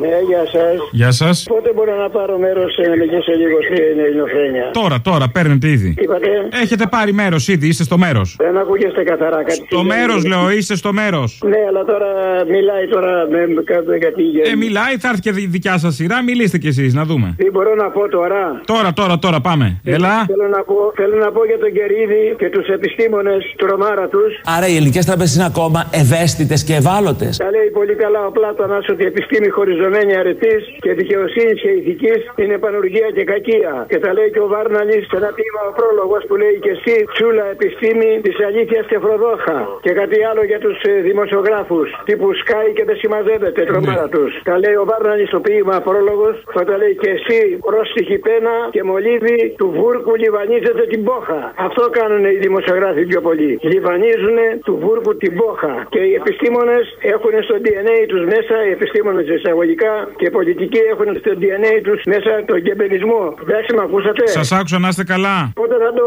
Ναι, γεια σας. Γεια σας. Πότε μπορώ να πάρω μέρος να μιλήσω λίγο στην ελληνοφρένεια; Τώρα, τώρα, παίρνετε ήδη. Είπατε; Έχετε πάρει μέρος ήδη, είστε στο μέρος. Δεν ακούγεστε καθαρά κάτι. Στο μέρος, λέω, είστε στο μέρος. Ναι, αλλά τώρα μιλάει τώρα με με κάτω γιατί. Ε, μιλάει, θα έρθει και η δικιά σας σειρά, μιλήστε κι εσείς, να δούμε. Τι μπορώ να πω τώρα; Τώρα, τώρα, τώρα, πάμε. Έλα. Θέλω να πω, θέλω να πω για τον Κερίδη και τους επιστήμονες τρομάρα τους. Άρα οι ελληνικές τράπεζες είναι ακόμα ευαίσθητες και ευάλωτες. Τα λέει πολύ καλά ο Πλάτωνας ότι η επιστήμη χωριζωμένη αρετής και δικαιοσύνης και ηθικής είναι πανουργία και κακία. Και τα λέει και ο Βάρναλη σε ένα τμήμα ο πρόλογος που λέει και εσύ τσούλα επιστήμη της αλήθειας και φροδόχα. Και κάτι άλλο για τους δημοσιογράφους τύπου Sky και δεν συμμαζεύεται τρομάρα τους. Τα λέει ο Βάρναλη στο ποίημα πρόλογος θα τα λέει και εσύ πρόστιχη πένα και μολύβι του βούρκου λιβανίζεται την πόχα. Αυτό κάνουν οι δημοσιογράφοι πιο πολύ. Λιβανίζουν του βούρκου την πόχα. Και οι επιστήμονες έχουν στο DNA τους μέσα, οι επιστήμονες εισαγωγικά και οι πολιτικοί έχουν στο DNA τους μέσα τον κεμπελισμό. Εντάξει, με ακούσατε; Σας άκουσα να είστε καλά. Πότε θα το.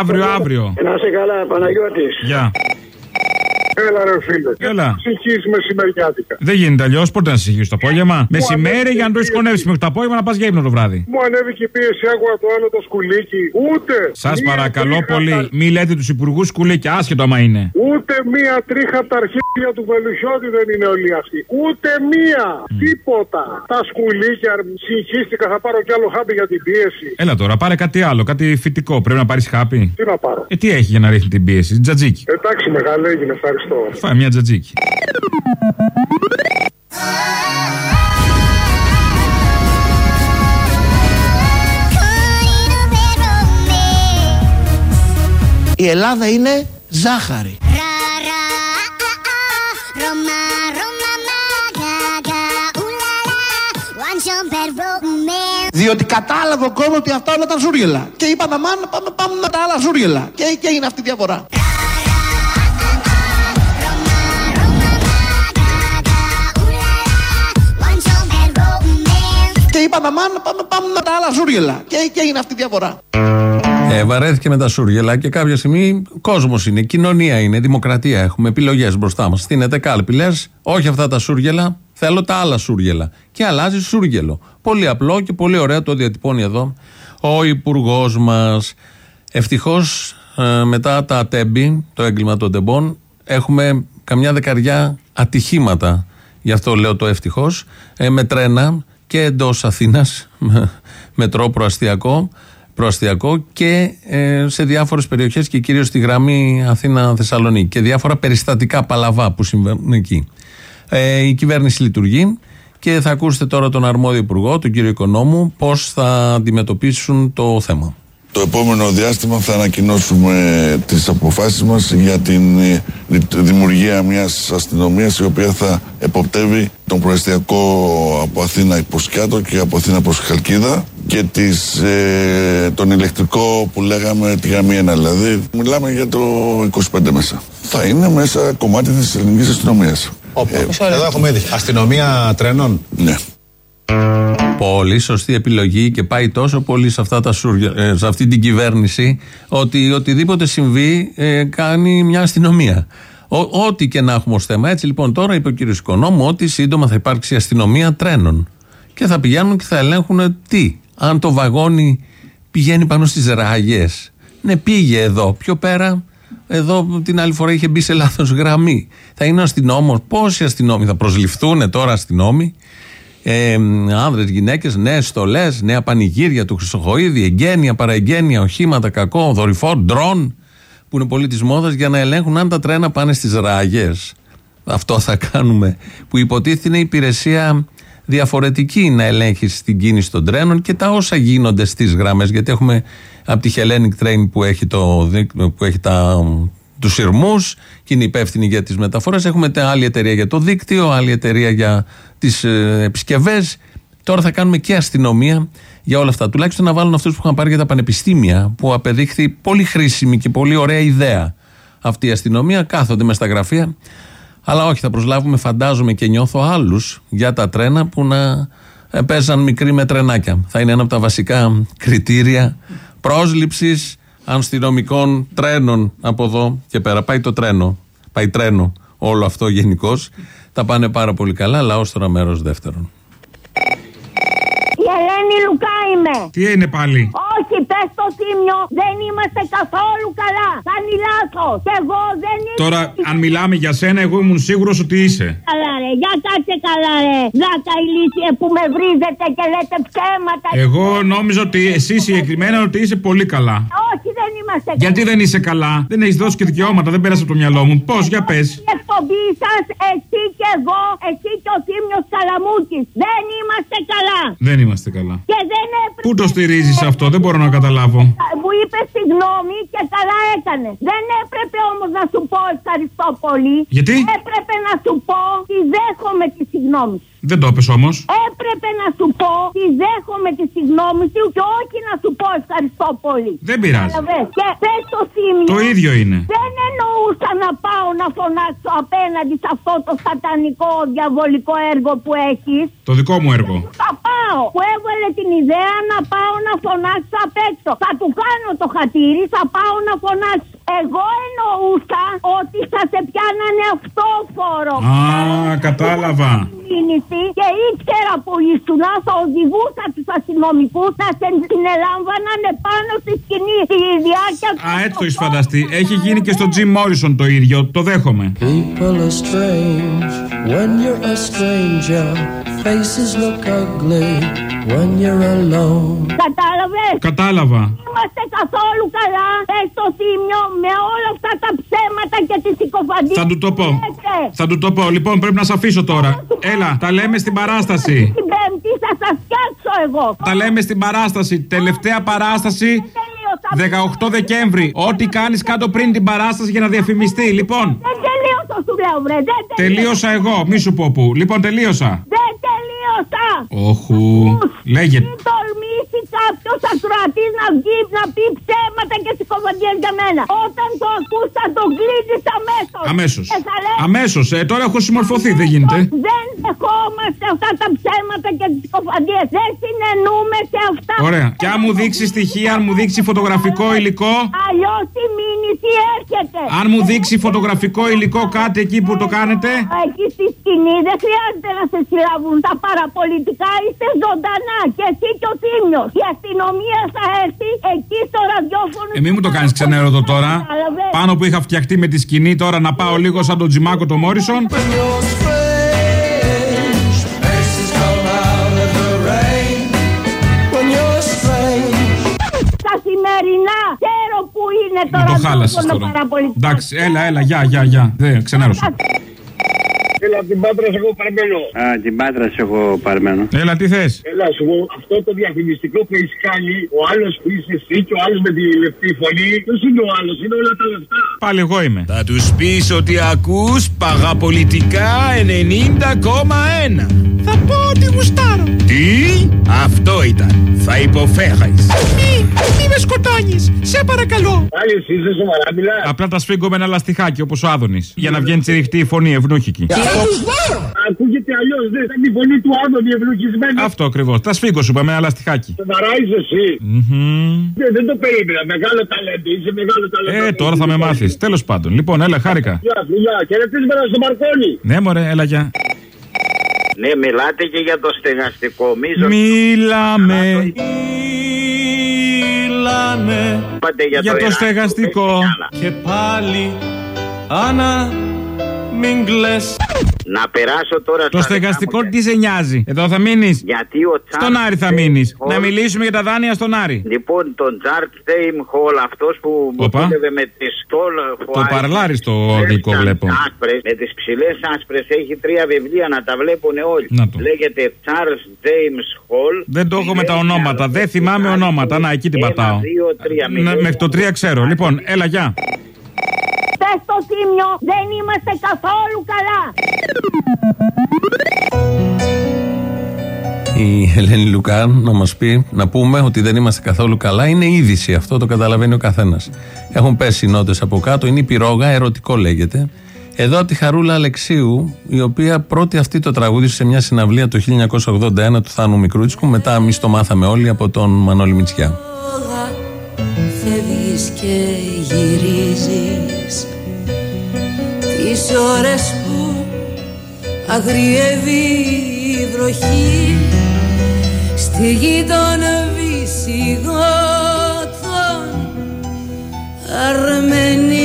Αύριο, αύριο. Να είστε καλά, Παναγιώτης. Γεια. Έλα ρε φίλε. Έλα. Ψυχής μεσημεριάτικα. Δεν γίνεται αλλιώς, πότε να συγχύσει το απόγευμα; Μεσημέρι για να το σκονεύσει μέχρι το απόγευμα να πας για ύπνο το βράδυ. Μου ανέβηκε η πίεση, άκουγα το άλλο το σκουλίκι. Ούτε. Σας μία παρακαλώ τρίχα πολύ, τα- μη λέτε τους υπουργούς σκουλίκια, άσχετο άμα είναι. Ούτε μία τρίχα από τα αρχίδια του Βελουχιώτη δεν είναι όλοι αυτοί. Ούτε μία. Τίποτα. Τα σκουλίκια, συγχύστηκα, θα πάρω κι άλλο χάπι για την πίεση. Έλα τώρα, πάρε κάτι άλλο, κάτι φυτικό. Πρέπει να πάρεις χάπι; Τι να πάρω; Ε, τι έχει για να ρίχνει την πίεση, τζατζίκι. Εντάξει, μεγάλο έγινε, ευχαριστώ. Φάει μια τζατζίκι. Η Ελλάδα είναι ζάχαρη. Διότι κατάλαβε ο κόσμος ότι αυτά όλα ήταν ζούργελα. Και είπαμε, αμάν, πάμε, πάμε με τα άλλα ζούργελα. Και, και έγινε αυτή η διαφορά. Είπαμε, αμάν, πάμε, πάμε με τα άλλα ζούργελα. Και, και έγινε αυτή η διαφορά. Ε, βαρέθηκε με τα σούργελα και κάποια στιγμή κόσμος είναι, κοινωνία είναι, δημοκρατία έχουμε, επιλογές μπροστά μας. Στείνεται κάλπη, λες, όχι αυτά τα σούργελα, θέλω τα άλλα σούργελα. Και αλλάζει σούργελο. Πολύ απλό και πολύ ωραία το διατυπώνει εδώ ο υπουργός μας. Ευτυχώς μετά τα τέμπη, το έγκλημα των τεμπών, έχουμε καμιά δεκαριά ατυχήματα. Γι' αυτό λέω το ευτυχώς. με τρένα και εντός Αθήνας, μετρό προαστιακό, προαστιακό και ε, σε διάφορες περιοχές και κυρίως στη γραμμή Αθήνα-Θεσσαλονίκη και διάφορα περιστατικά παλαβά που συμβαίνουν εκεί. Ε, η κυβέρνηση λειτουργεί και θα ακούσετε τώρα τον αρμόδιο υπουργό, τον κύριο Οικονόμου, πώς θα αντιμετωπίσουν το θέμα. Το επόμενο διάστημα θα ανακοινώσουμε τις αποφάσεις μας για την ε, δημιουργία μιας αστυνομίας η οποία θα εποπτεύει τον προεστιακό από Αθήνα προς Κιάτο και από Αθήνα προς Χαλκίδα και τις, ε, τον ηλεκτρικό που λέγαμε τη γραμμή 1 δηλαδή μιλάμε για το 25 μέσα. Θα είναι μέσα κομμάτι της ελληνικής αστυνομίας. Ε, Εδώ έχουμε ήδη. Αστυνομία τρένων. Ναι Πολύ σωστή επιλογή και πάει τόσο πολύ σε, αυτά τα σουρ- ε, σε αυτή την κυβέρνηση ότι οτιδήποτε συμβεί ε, κάνει μια αστυνομία. Ο- ό,τι και να έχουμε ως θέμα. Έτσι λοιπόν τώρα είπε ο κύριος Οικονόμου ότι σύντομα θα υπάρξει αστυνομία τρένων. Και θα πηγαίνουν και θα ελέγχουν τι. Αν το βαγόνι πηγαίνει πάνω στις ράγες. Ναι πήγε εδώ. Πιο πέρα εδώ την άλλη φορά είχε μπει σε λάθος γραμμή. Θα είναι αστυνόμος. Πόσοι αστυνόμοι θα προσληφθούν τώρα αστυνόμοι; Ε, άνδρες, γυναίκες, νέες στολές, νέα πανηγύρια του Χρυσοχοίδη, εγγένεια, παραεγγένεια, οχήματα, κακό, δορυφόρ, ντρόν, που είναι πολύ της μόδας για να ελέγχουν αν τα τρένα πάνε στις ράγες. Αυτό θα κάνουμε. Που υποτίθεται είναι υπηρεσία διαφορετική να ελέγχεις την κίνηση των τρένων και τα όσα γίνονται στις γραμμές γιατί έχουμε από τη Hellenic Train που έχει, το, δίκ- που έχει τα, τους σειρμού και είναι υπεύθυνη για τις μεταφορές. Έχουμε τε- άλλη εταιρεία για το δίκτυο, άλλη εταιρεία για τις ε, επισκευές. Τώρα θα κάνουμε και αστυνομία για όλα αυτά. Τουλάχιστον να βάλουν αυτούς που είχαν πάρει για τα πανεπιστήμια, που απεδείχθη πολύ χρήσιμη και πολύ ωραία ιδέα αυτή η αστυνομία. Κάθονται μες στα γραφεία. Αλλά όχι, θα προσλάβουμε, φαντάζομαι και νιώθω άλλους για τα τρένα που να ε, παίζαν μικρή με τρενάκια. Θα είναι ένα από τα βασικά κριτήρια πρόσληψης αστυνομικών τρένων από εδώ και πέρα. Πάει το τρένο. Πάει τρένο όλο αυτό γενικώς. Τα πάνε πάρα πολύ καλά. Λαό τώρα μέρος δεύτερον. Η Ελένη Λουκά είμαι. Τι είναι πάλι; Όχι, πες το θύμιο, δεν είμαστε καθόλου καλά. Κάνει λάθο. Και εγώ δεν είμαι. Τώρα, αν μιλάμε για σένα, εγώ ήμουν σίγουρος ότι είσαι. Καλά, ρε, για κάτσε καλά, ρε. Δάκα ηλίθιε που με βρίζετε και λέτε ψέματα. Εγώ νόμιζα ότι εσύ συγκεκριμένα ότι είσαι πολύ καλά. Όχι, δεν είμαστε Γιατί δεν είσαι καλά, δεν έχεις δώσει και δικαιώματα, δεν πέρασε από το μυαλό μου. Πώς, για πες. Η εκπομπή σας, εσύ και εγώ, εσύ και ο θύμιο Καλαμούκη. Δεν είμαστε καλά. Δεν είμαστε καλά. Και δεν έπρεπε. Πού το στηρίζεις αυτό, δεν μπορώ να καταλάβω. Μου είπες συγγνώμη και καλά έκανε. Δεν έπρεπε όμως να σου πω ευχαριστώ πολύ. Γιατί; Έπρεπε να σου πω ότι δέχομαι τη συγγνώμη σου. Δεν το έπες όμως. Έπρεπε να σου πω ότι δέχομαι τη συγγνώμη σου και όχι να σου πω ευχαριστώ πολύ. Δεν πειράζει. Καταλαβες. Και πες το θύμιο. Το ίδιο είναι. Δεν εννοούσα να πάω να φωνάξω απέναντι σε αυτό το σατανικό διαβολικό έργο που έχεις. Το δικό μου έργο. Θα πάω. Που έβαλε την ιδέα να πάω να φωνάξω απ' έξω. Θα του κάνω το χατήρι, θα πάω να φωνάξω. Εγώ εννοούσα ότι θα σε πιάνανε αυτόφορο. Α, κατάλαβα. Κίνηση και ήξερα που ήσουν, θα οδηγούσα τους αστυνομικούς να σε συνελάμβαναν πάνω στη σκηνή στη διάρκεια του. Α, έτσι το έχεις φανταστεί. Έχει γίνει και στο Jim Morrison το ίδιο. Το δέχομαι. People are strange when you're a stranger. Faces look ugly when you're alone. Κατάλαβες; Κατάλαβα. Είμαστε καθόλου καλά. Πες το θύμιο με όλα αυτά τα ψέματα και τις συκοφαντίε. Θα του το πω. Θα του το πω. Λοιπόν, πρέπει να σε αφήσω τώρα. Έλα, τα λέμε στην παράσταση. Την Πέμπτη θα σας φτιάξω εγώ. Τα λέμε στην παράσταση. Τελευταία παράσταση. 18 Δεκέμβρη. Ό,τι κάνεις κάτω πριν την παράσταση για να διαφημιστεί. Λοιπόν, Δεν τελείωσα σου λέω βρε. Δεν τελείωσα εγώ. Μη σου πω που. Λοιπόν, τελείωσα. Δεν τελείωσα. Όχου. Λέγεται. Μην τολμήσεις κάποιο ακροατής να βγει να πει ψέματα και συκοφαντίε για μένα. Όταν το ακούς θα το κλείσει αμέσως. Αμέσως. Και θα λέει, Αμέσως. Ε, τώρα έχω συμμορφωθεί. Δεν γίνεται. Δεν δεχόμαστε αυτά τα ψέματα και τις συκοφαντίε. Δεν συνενούμε σε αυτά. Ωραία. Και αν μου δείξεις στοιχεία, αν μου δείξεις φωτογραφικό υλικό. Αλλιώ η μήνυση έρχεται. Αν μου δείξει φωτογραφικό υλικό κάτι εκεί που το κάνετε. Εκεί στη σκηνή δεν χρειάζεται να σε συλλαβούν τα παραπολιτικά. Είστε ζωντανά και εσύ και ο Θήμιο. Η αστυνομία θα έρθει εκεί στο ραδιόφωνο. Ε, μη μου το κάνει ξενέρωτο τώρα. Κατάλαβες. Πάνω που είχα φτιαχτεί με τη σκηνή, τώρα να πάω λίγο σαν τον Τζιμάκο το Μόρισον. Που είναι το Μου το χάλασες ραδιόφωνο τώρα. παραπολιτικά. Εντάξει, έλα, έλα, γεια, γεια, γεια. Δεν ξενέρωσα. Έλα, την πάτρα σε εγώ παρμένο. Α, την πάτρα σε εγώ παρμένο. Έλα, τι θες; Έλα, σου πω, αυτό το διαφημιστικό που έχεις κάνει, ο άλλος που είσαι εσύ και ο άλλος με τη λεπτή φωνή, ποιος είναι ο άλλος, είναι όλα τα λεφτά. Πάλι εγώ είμαι. Θα τους πεις ότι ακούς παγαπολιτικά 90,1. Θα πω ότι γουστάρω. Τι; Αυτό ήταν. Θα υποφέρει. Μη, μη με σκοτώνεις. Σε παρακαλώ. Πάλι εσύ είσαι σοβαρά, μιλά. Απλά τα σφίγγω με ένα λαστιχάκι όπως ο Άδωνης. Για να βγαίνει τσιριχτή η φωνή ευνούχικη. Ακούγεται αλλιώς, δεν ήταν η φωνή του Άδωνη ευλογισμένη. Αυτό ακριβώς. Τα σφίγγω σου είπα, με ένα λαστιχάκι. Σοβαρά είσαι εσύ. Δεν, δεν το περίμενα. Μεγάλο ταλέντο. Είσαι μεγάλο ταλέντο. Ε, τώρα θα με μάθεις. Τέλος πάντων. Λοιπόν, έλα, χάρηκα. Γεια, φιλιά. Χαιρετίσματα στο Μαρκόνι. Ναι, μωρέ, έλα, γεια. Ναι, μιλάτε και για το στεγαστικό. Μίζος. Μιλάμε. Μιλάμε Είπατε για, Για το Ιράν. στεγαστικό. και πάλι Άννα μην κλαις Να περάσω τώρα Το στα στεγαστικό τι σε νοιάζει; Εδώ θα μείνεις; Γιατί ο Τσάρλ Στον Άρη θα Stein μείνεις. Hall- Να μιλήσουμε για τα δάνεια στον Άρη. Λοιπόν, τον Τζαρτ Στέιμ Χολ, αυτός που Όπα. δούλευε με τις τόλ Το παρλάρι στο αγγλικό βλέπω. με τις ψηλές άσπρες έχει τρία βιβλία να τα βλέπουν όλοι. Να το. Λέγεται Charles James Hall. Δεν το έχω με τα ονόματα. Δεν θυμάμαι ονόματα. Να, εκεί την Ένα, πατάω. δύο, τρία, Ναι, μηδέν. Μέχρι το 3 ξέρω. Λοιπόν, έλα, γεια. Πες στο τίμιο, δεν είμαστε καθόλου καλά. η Ελένη Λουκά να μας πει, να πούμε ότι δεν είμαστε καθόλου καλά. Είναι είδηση αυτό, το καταλαβαίνει ο καθένας. Έχουν πέσει νότες από κάτω, είναι η πυρόγα, ερωτικό λέγεται. Εδώ από τη Χαρούλα Αλεξίου, η οποία πρώτη αυτή το τραγούδισε σε μια συναυλία το 1981 του Θάνου Μικρούτσικου. Μετά εμείς το μάθαμε όλοι από τον Μανώλη Μητσιά. Φεύγεις και γυρίζεις Τις ώρες που αγριεύει η βροχή Στη γη των βυσιγότων Αρμενίζεις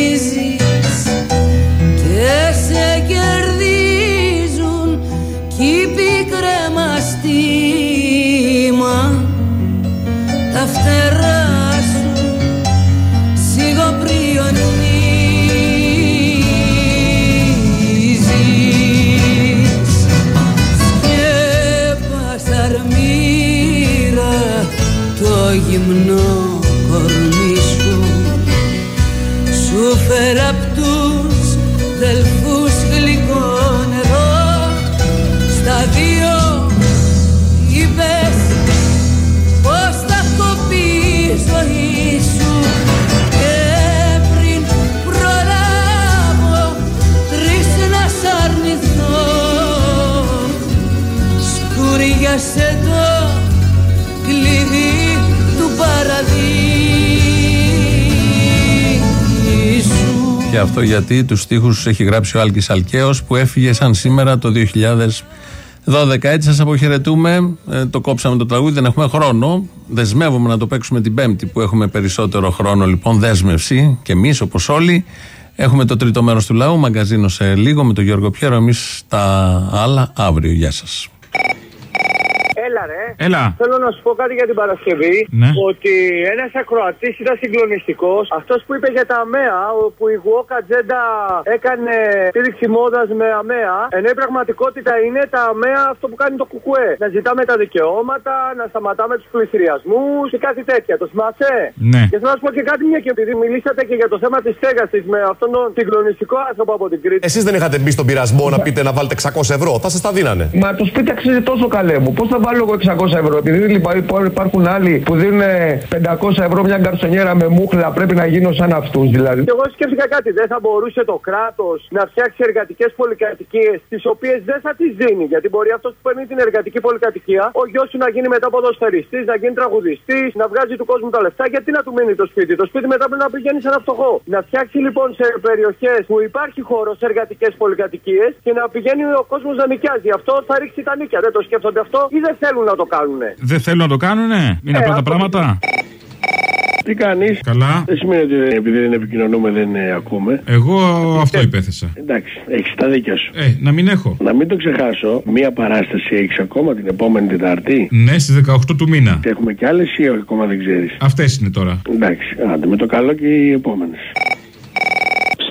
Και αυτό γιατί τους στίχους έχει γράψει ο Άλκης Αλκαίος που έφυγε σαν σήμερα το 2012. Έτσι σας αποχαιρετούμε. Ε, το κόψαμε το τραγούδι, δεν έχουμε χρόνο. Δεσμεύομαι να το παίξουμε την Πέμπτη που έχουμε περισσότερο χρόνο. Λοιπόν, δέσμευση και εμείς όπως όλοι. Έχουμε το τρίτο μέρος του λαού, μαγκαζίνο σε λίγο με τον Γιώργο Πιέρο. Εμείς τα άλλα αύριο. Γεια σας. Έλα, ρε. Έλα. Θέλω να σου πω κάτι για την Παρασκευή. Ναι. Ότι ένας ακροατής ήταν συγκλονιστικός. Αυτός που είπε για τα ΑΜΕΑ, όπου η Γουόκα Ατζέντα έκανε στήριξη μόδας με ΑΜΕΑ. Ενώ η πραγματικότητα είναι τα ΑΜΕΑ αυτό που κάνει το Κουκουέ. Να ζητάμε τα δικαιώματα, να σταματάμε τους πληστηριασμού και κάτι τέτοια. Το θυμάσαι; Ναι. Και θέλω να σου πω και κάτι μια και επειδή μιλήσατε και για το θέμα της στέγασης με αυτόν τον συγκλονιστικό άνθρωπο από την Κρήτη. Εσείς δεν είχατε μπει στον πειρασμό να πείτε να βάλετε 600 ευρώ; Θα σας τα δίνανε. Μα το σπίτι αξίζει τόσο καλέ μου. Πώς θα βάλω εγώ 600 ευρώ. Επειδή λοιπόν υπάρχουν άλλοι που δίνουν 500 ευρώ μια γκαρσονιέρα με μούχλα, πρέπει να γίνω σαν αυτούς δηλαδή. Και εγώ σκέφτηκα κάτι. Δεν θα μπορούσε το κράτος να φτιάξει εργατικές πολυκατοικίες, τις οποίες δεν θα τις δίνει. Γιατί μπορεί αυτός που παίρνει την εργατική πολυκατοικία, ο γιος σου να γίνει μετά ποδοσφαιριστής, να γίνει τραγουδιστής, να βγάζει του κόσμου τα λεφτά. Γιατί να του μείνει το σπίτι; Το σπίτι μετά πρέπει να πηγαίνει σε ένα φτωχό. Να φτιάξει λοιπόν σε περιοχές που υπάρχει χώρος εργατικές πολυκατοικίες και να πηγαίνει ο κόσμος να νοικιάζει. Αυτό θα ρίξει τα νίκια. Δεν το σκέφτονται αυτό ή δεν θέλουν να το κάνουν; Δεν θέλουν να το κάνουνε; Είναι Ε, απλά τα αυτό- πράγματα; Τι κάνεις; Καλά. Δεν σημαίνει ότι επειδή δεν επικοινωνούμε δεν ε, ακούμε. Εγώ αυτό υπέθεσα. Εντάξει, έχεις τα δίκια σου. Ε, να μην έχω. Να μην το ξεχάσω, μία παράσταση έχεις ακόμα την επόμενη Τετάρτη; Ναι, στις 18 του μήνα. Και έχουμε κι άλλες ή ακόμα δεν ξέρεις; Αυτές είναι τώρα. Εντάξει, άντε με το καλό και οι επόμενες.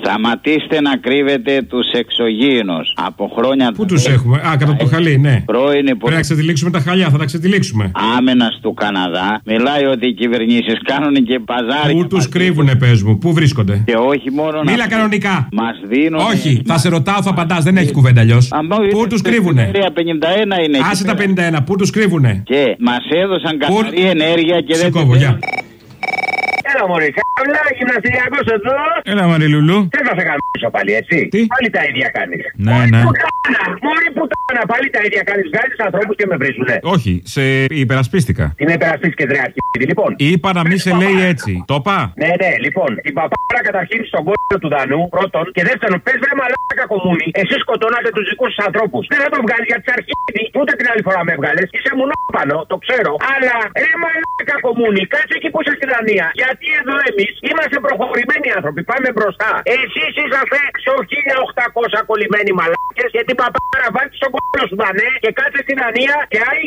Σταματήστε να κρύβετε τους εξωγήινους. Από χρόνια Πού τους έχουμε, Α, κατά το χαλί, ναι. Πρώην Πρέπει να ξετυλίξουμε τα χαλιά, θα τα ξετυλίξουμε. άμενα του Καναδά μιλάει ότι οι κυβερνήσεις κάνουν και παζάρι. Πού τους κρύβουνε, πες μου, πού βρίσκονται; Και όχι μόνο Μίλα κανονικά. Μας δίνουν. Όχι, θα σε ρωτάω, θα απαντάς, δεν έχει κουβέντα αλλιώς. Πού τους κρύβουνε; 51 είναι. Άσε τα 51, πού τους κρύβουνε; Και μας έδωσαν καθαρή ενέργεια και Σε δεν. κόβω, γεια. Έλα μωρή, καλά, γυμναστηριακός εδώ. Έλα, Μαριλουλού. Δεν θα σε καμίσω πάλι, έτσι. Τι; Πάλι τα ίδια κάνεις. Ναι, ναι. Πουτάνα, μωρή πουτάνα, πάλι τα ίδια κάνεις. Βγάζεις ανθρώπους και με βρίζουνε. Όχι, σε υπερασπίστηκα. Την υπερασπίση και τρεάρχη, λοιπόν. Είπα να μην σε λέει έτσι. Το είπα. Ναι, ναι, λοιπόν, την παπάρα καταρχήν στον κόσμο του Δανού, πρώτον. Και δεύτερον, πες βρε μαλάκα κομμούνι. Εσεί σκοτώνατε τους δικούς σα ανθρώπους. Δεν θα τον βγάλεις για τις αρχίδι, ούτε την άλλη φορά με έβγαλες. Είσαι μονόπανο, το ξέρω. Αλλά ρε μαλάκα κομμούνι, κάτσε εκεί που είσαι στη Δανία. Γιατί εδώ εμείς είμαστε προχωρημένοι άνθρωποι, πάμε μπροστά. Εσείς είσαστε στο 1800 κολλημένοι μαλάκες και την παπάρα βάλει στον κόσμο σου Δανέ και κάτσε στη Δανία και άι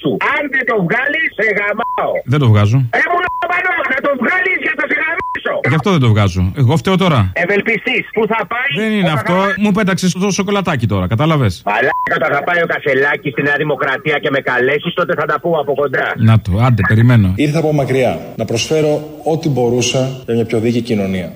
σου. Αν δεν το βγάλεις, σε γαμάω. Δεν το βγάζω. Ρε μονόπανο, να το βγάλεις για να σε γαμίσω. Γι' αυτό δεν το βγάζω. Εγώ φταίω τώρα. Ευελπιστή, που θα πάει. Δεν είναι αυτό. Μου πέταξες το σοκολατάκι τώρα, κατάλαβες; Μαλάκα, όταν θα πάει ο Κασελάκης στη Νέα Δημοκρατία και με καλέσεις, τότε θα τα πούμε από κοντά. Να το, άντε, περιμένω. Ήρθα από μακριά να προσφέρω ό,τι μπορούσα για μια πιο δίκαιη κοινωνία.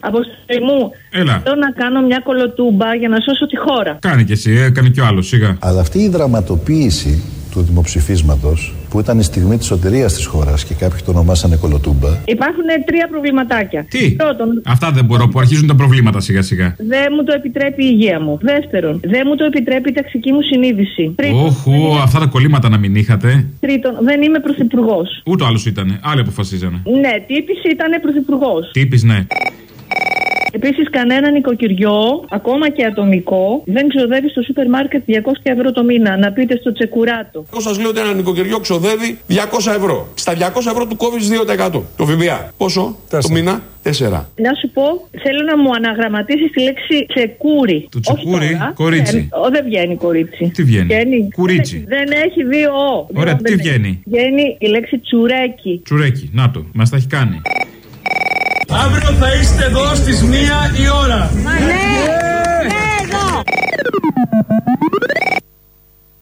Αποστολή μου, Έλα. θέλω να κάνω μια κολοτούμπα για να σώσω τη χώρα. Κάνει κι εσύ, ε, κάνει κι ο άλλος, σιγά. Αλλά αυτή η δραματοποίηση του δημοψηφίσματος που ήταν η στιγμή της σωτηρίας της χώρας και κάποιοι το ονομάσανε κολοτούμπα Υπάρχουν τρία προβληματάκια. Τι; Πρώτον, Αυτά δεν μπορώ που αρχίζουν τα προβλήματα σιγά σιγά. δεν μου το επιτρέπει η υγεία μου. Δεύτερον, δεν μου το επιτρέπει η ταξική μου συνείδηση. Τρίτον, Όχου, αυτά τα κολλήματα να μην είχατε. τρίτον δεν είμαι πρωθυπουργός. Ούτε άλλο ήταν. Άλλοι αποφασίζανε. Ναι, τύπης ήταν πρωθυπουργός. Τύπης, ναι. Επίσης, κανένα νοικοκυριό, ακόμα και ατομικό, δεν ξοδεύει στο σούπερ μάρκετ 200 ευρώ το μήνα. Να πείτε στο τσεκουράτο. Εγώ σας λέω ότι ένα νοικοκυριό ξοδεύει 200 ευρώ. Στα 200 ευρώ του κόβει 2%. Το ΦΠΑ. Πόσο το μήνα; 4. Να σου πω, θέλω να μου αναγραμματίσεις τη λέξη τσεκούρι. Το τσεκούρι, Όχι τώρα. κορίτσι. Ε, ο, δεν βγαίνει κορίτσι. Τι βγαίνει; Κουρίτσι. Δεν έχει δύο ο. Ωραία, Δεν τι έχει. βγαίνει; Βγαίνει η λέξη τσουρέκι. Τσουρέκι, να το, μας τα έχει κάνει. Αύριο θα είστε εδώ στις μία η ώρα. Ναι. ναι. ναι